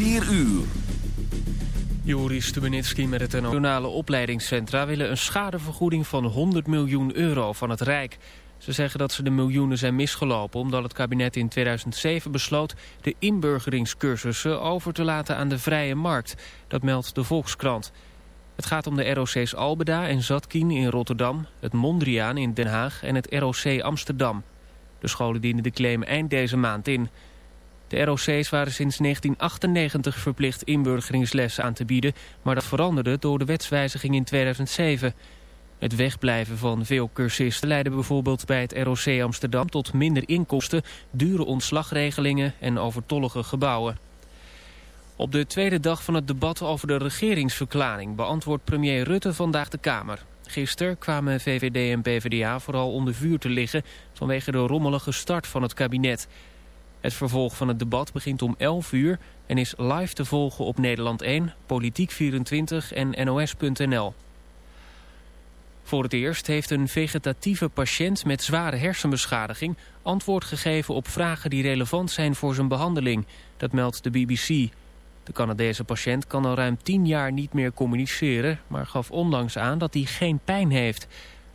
4 uur. Joris Stubenitski met het nationale opleidingscentra willen een schadevergoeding van 100 miljoen euro van het Rijk. Ze zeggen dat ze de miljoenen zijn misgelopen omdat het kabinet in 2007 besloot de inburgeringscursussen over te laten aan de vrije markt. Dat meldt de Volkskrant. Het gaat om de ROC's Albeda en Zatkien in Rotterdam, het Mondriaan in Den Haag en het ROC Amsterdam. De scholen dienen de claim eind deze maand in. De ROC's waren sinds 1998 verplicht inburgeringsles aan te bieden, maar dat veranderde door de wetswijziging in 2007. Het wegblijven van veel cursisten leidde bijvoorbeeld bij het ROC Amsterdam tot minder inkomsten, dure ontslagregelingen en overtollige gebouwen. Op de tweede dag van het debat over de regeringsverklaring beantwoordt premier Rutte vandaag de Kamer. Gisteren kwamen VVD en PvdA vooral onder vuur te liggen vanwege de rommelige start van het kabinet. Het vervolg van het debat begint om 11 uur en is live te volgen op Nederland 1, Politiek24 en NOS.nl. Voor het eerst heeft een vegetatieve patiënt met zware hersenbeschadiging antwoord gegeven op vragen die relevant zijn voor zijn behandeling. Dat meldt de BBC. De Canadese patiënt kan al ruim 10 jaar niet meer communiceren, maar gaf onlangs aan dat hij geen pijn heeft.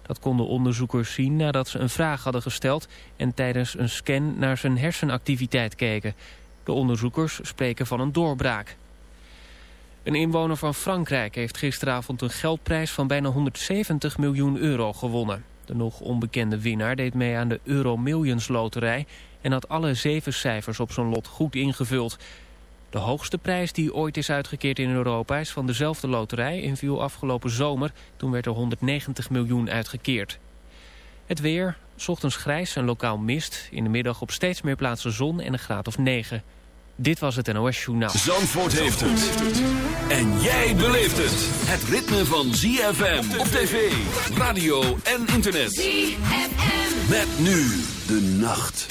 Dat konden onderzoekers zien nadat ze een vraag hadden gesteld en tijdens een scan naar zijn hersenactiviteit keken. De onderzoekers spreken van een doorbraak. Een inwoner van Frankrijk heeft gisteravond een geldprijs van bijna 170 miljoen euro gewonnen. De nog onbekende winnaar deed mee aan de Euro Millions loterij en had alle zeven cijfers op zijn lot goed ingevuld. De hoogste prijs die ooit is uitgekeerd in Europa is van dezelfde loterij en viel afgelopen zomer. Toen werd er 190 miljoen uitgekeerd. Het weer, ochtends grijs en lokaal mist. In de middag op steeds meer plaatsen zon en een graad of 9. Dit was het NOS Journaal. Zandvoort heeft het. En jij beleeft het. Het ritme van ZFM op tv, radio en internet. ZFM. Met nu de nacht.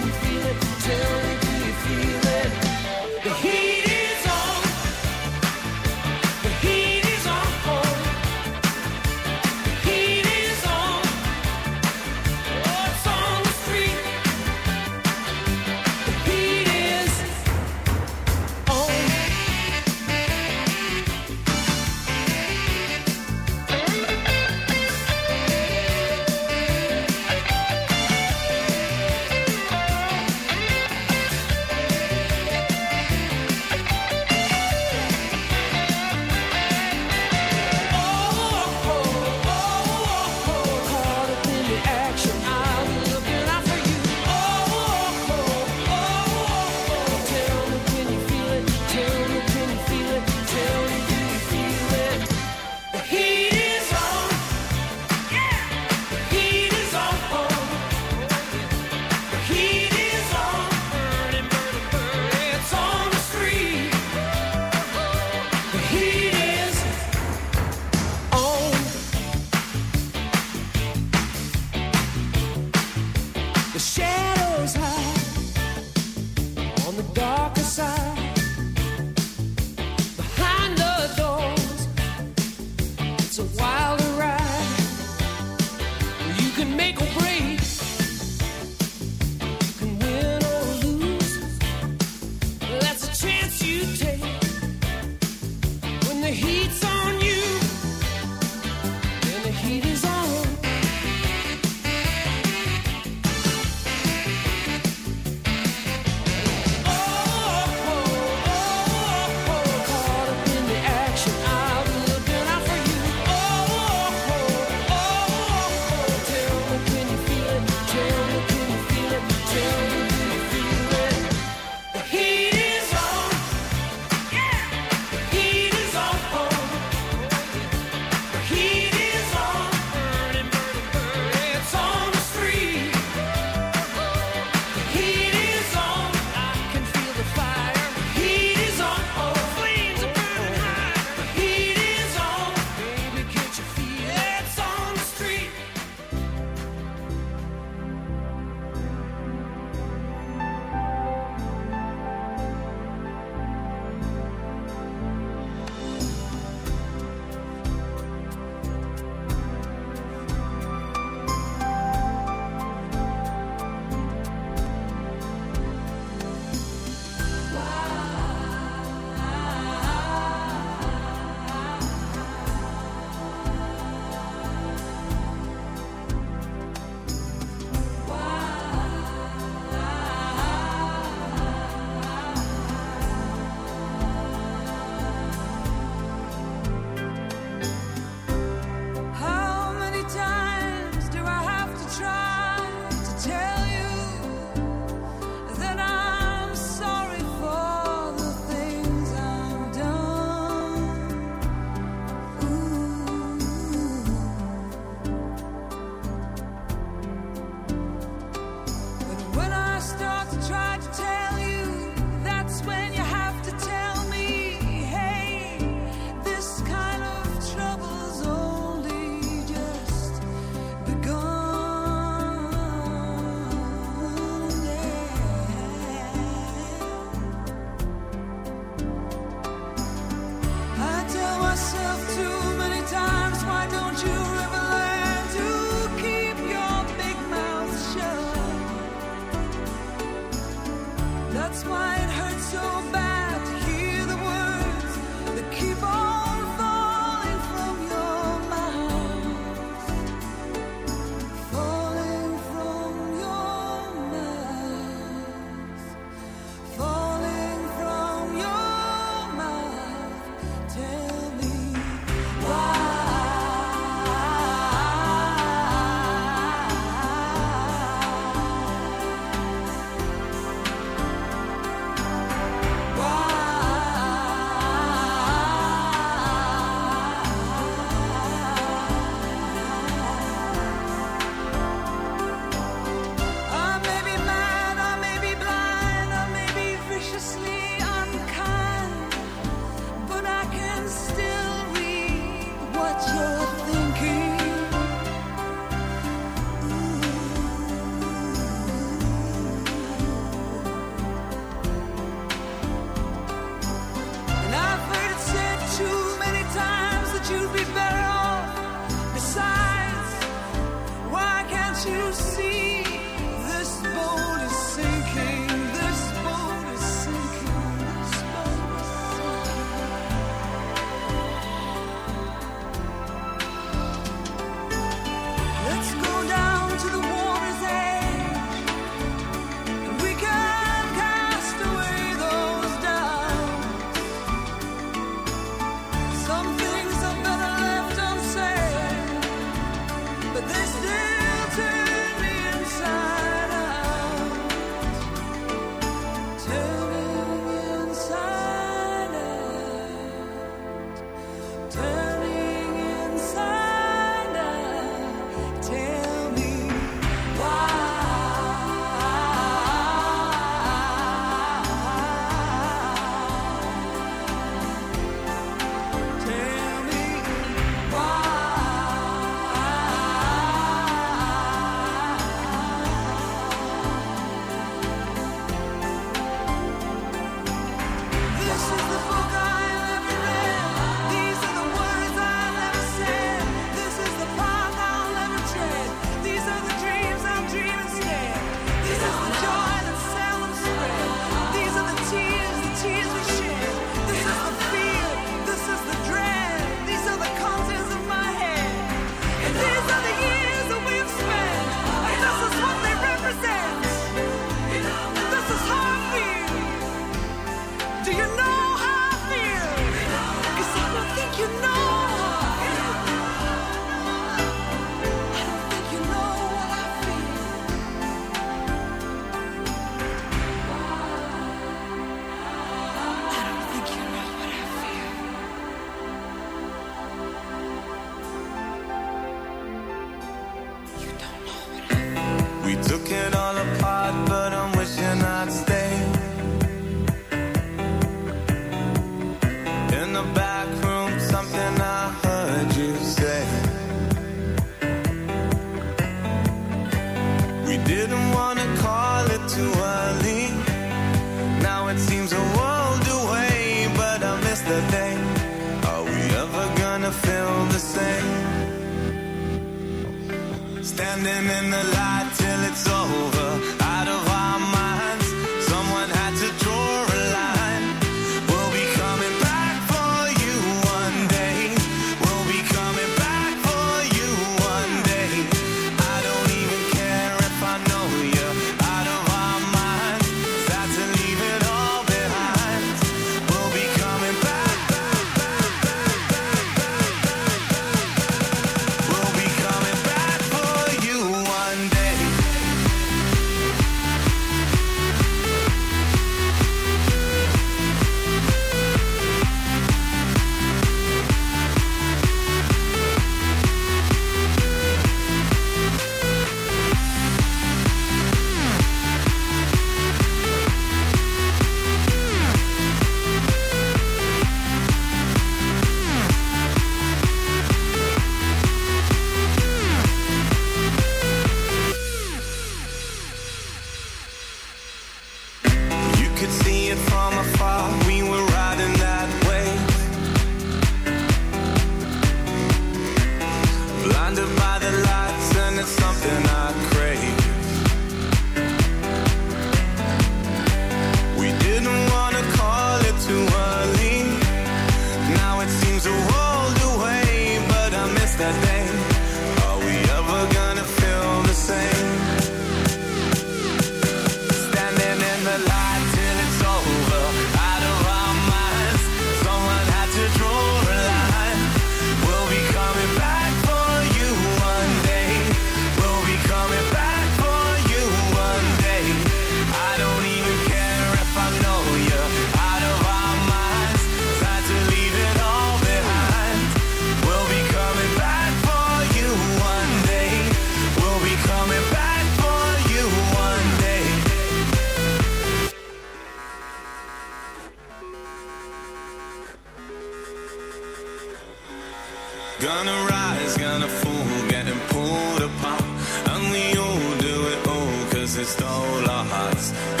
stole our hearts.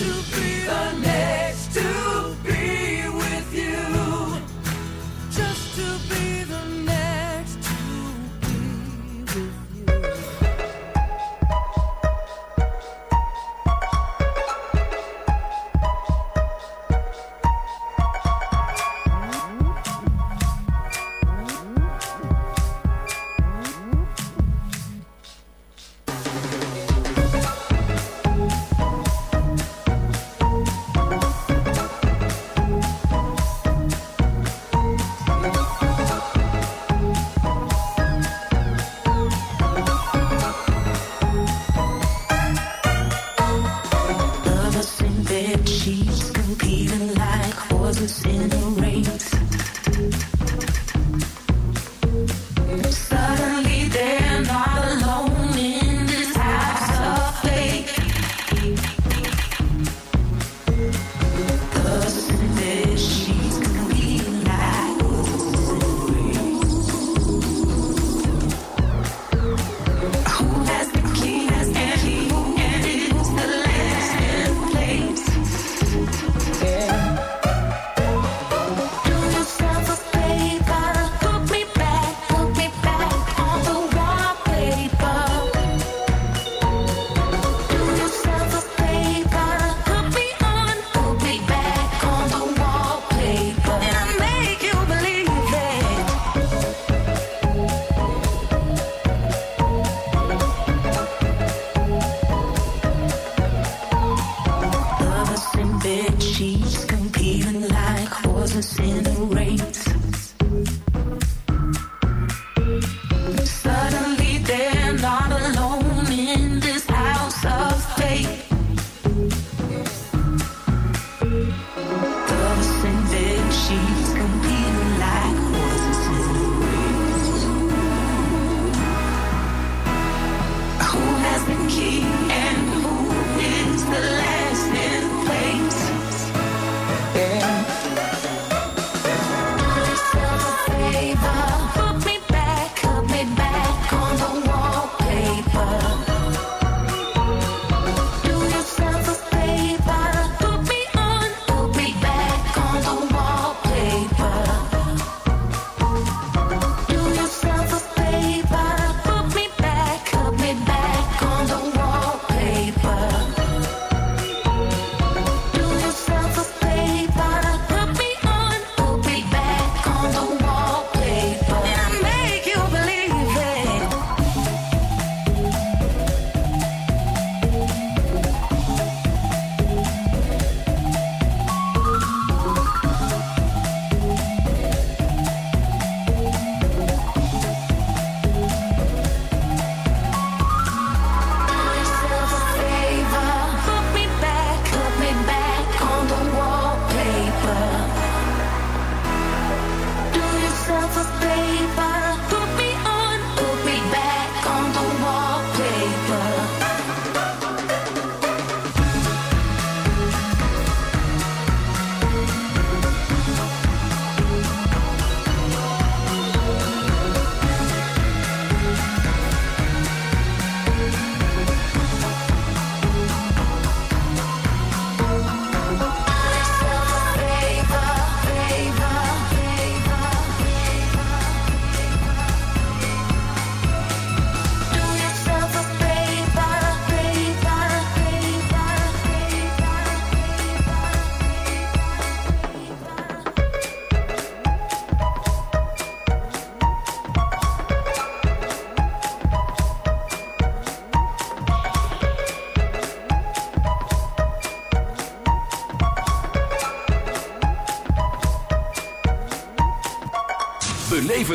to be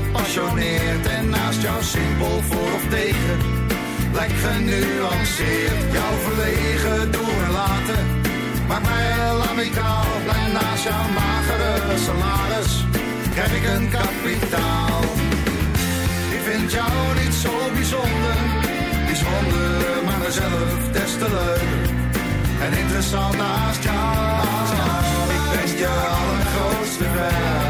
gepassioneerd en naast jouw simpel voor of tegen. Lijkt genuanceerd, jouw verlegen doen en laten. Maak mij heel amicaal, blij naast jouw magere salaris. Krijg ik een kapitaal. Ik vind jou niet zo bijzonder, bijzonder, maar mezelf des te leuker. En interessant naast jou, ik ben je allergrootste wel.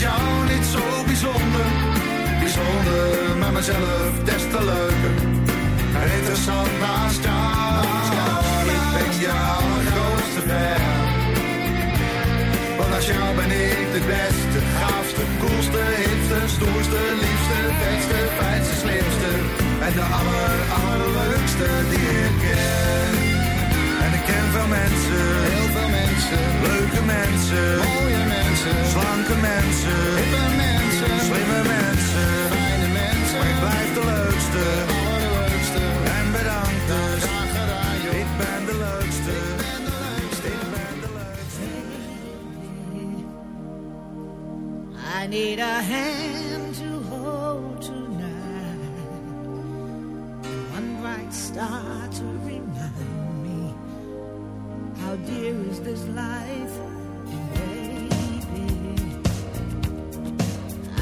Jou niet zo bijzonder, bijzonder, maar mezelf des te leuker. Interessant naast jou, ik ben jouw grootste fan. Want als jou ben ik de beste, gaafste, koelste, hipste, stoerste, liefste, beste, fijnste, slimste. En de aller, allerleukste die ik ken. En ik ken veel mensen, heel veel mensen, leuke mensen, mooie mensen, slanke mensen, hippe mensen, slimme mensen, fijne mensen. Maar ik blijf de leukste, allerleukste. En bedankt dus, ik ben de leukste. I need a hand to hold tonight. One bright star to remind how dear is this life, baby.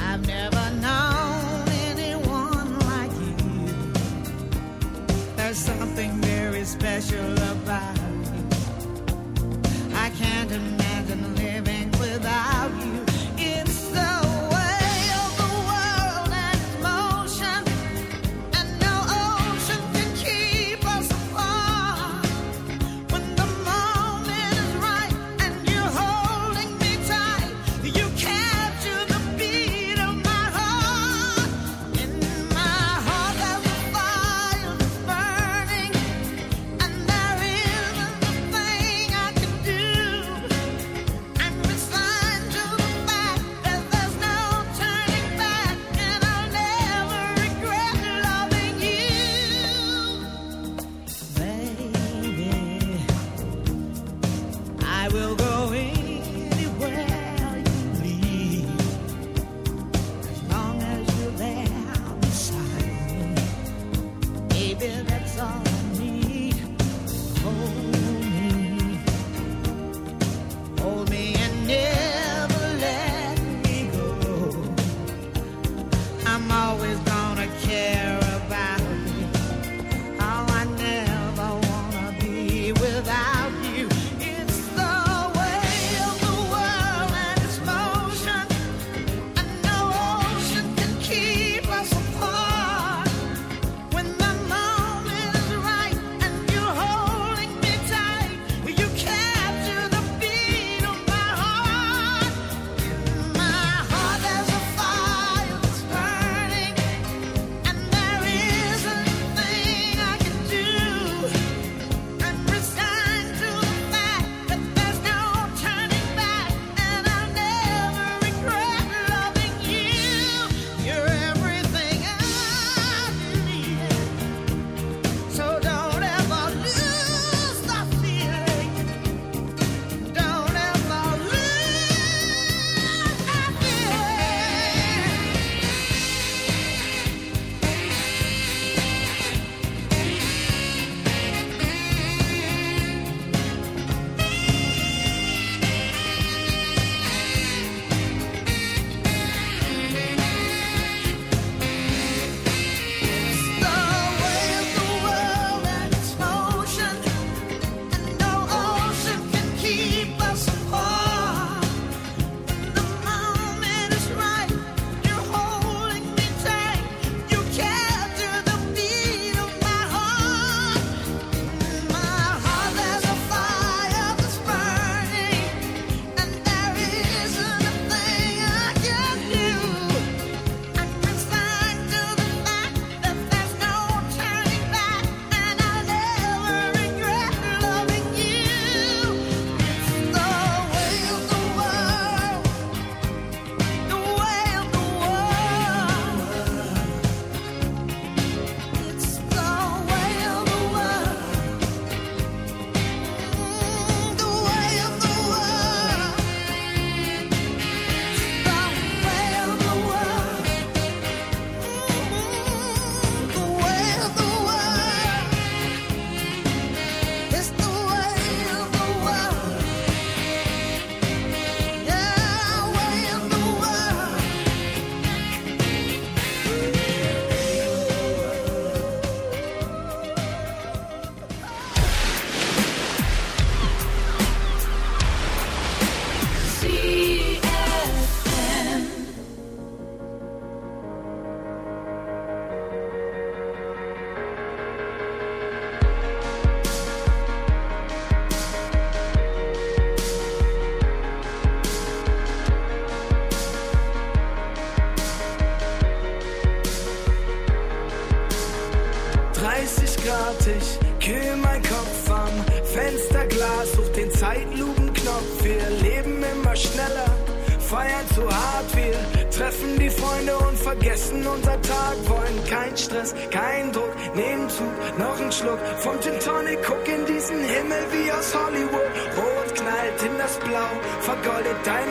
I've never known anyone like you. There's something very special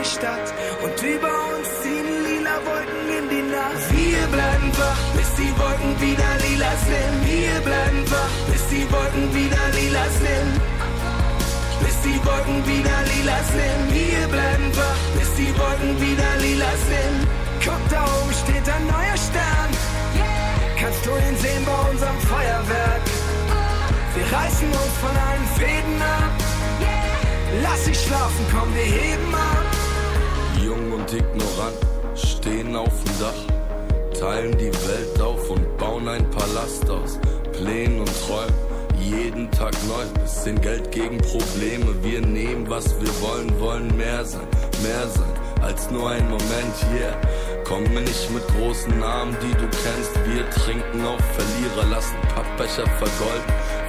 Stadt und über uns ziehen lila Wolken in die Nacht. Wir bleiben wach, bis die Wolken wieder lila sind, wir bleiben wach, bis die Wolken wieder lila sind bis die Wolken wieder lila sind. Wir bleiben wach, bis die Wolken wieder lila sind. Guck, da oben steht ein neuer Stern. Kannst du ihn sehen bei unserem Feuerwerk? Wir reißen uns von allen Fäden ab. Lass dich schlafen, komm, wir heben ab. Und ignorant stehen auf dem Dach, teilen die Welt auf und bauen ein Palast aus Plänen und Träumen jeden Tag neu. Bisschen Geld gegen Probleme. Wir nehmen, was wir wollen, wollen mehr sein, mehr sein als nur ein Moment, yeah. Komm mir nicht mit großen Namen, die du kennst. Wir trinken auf Verlierer, lassen Pappbecher vergolden.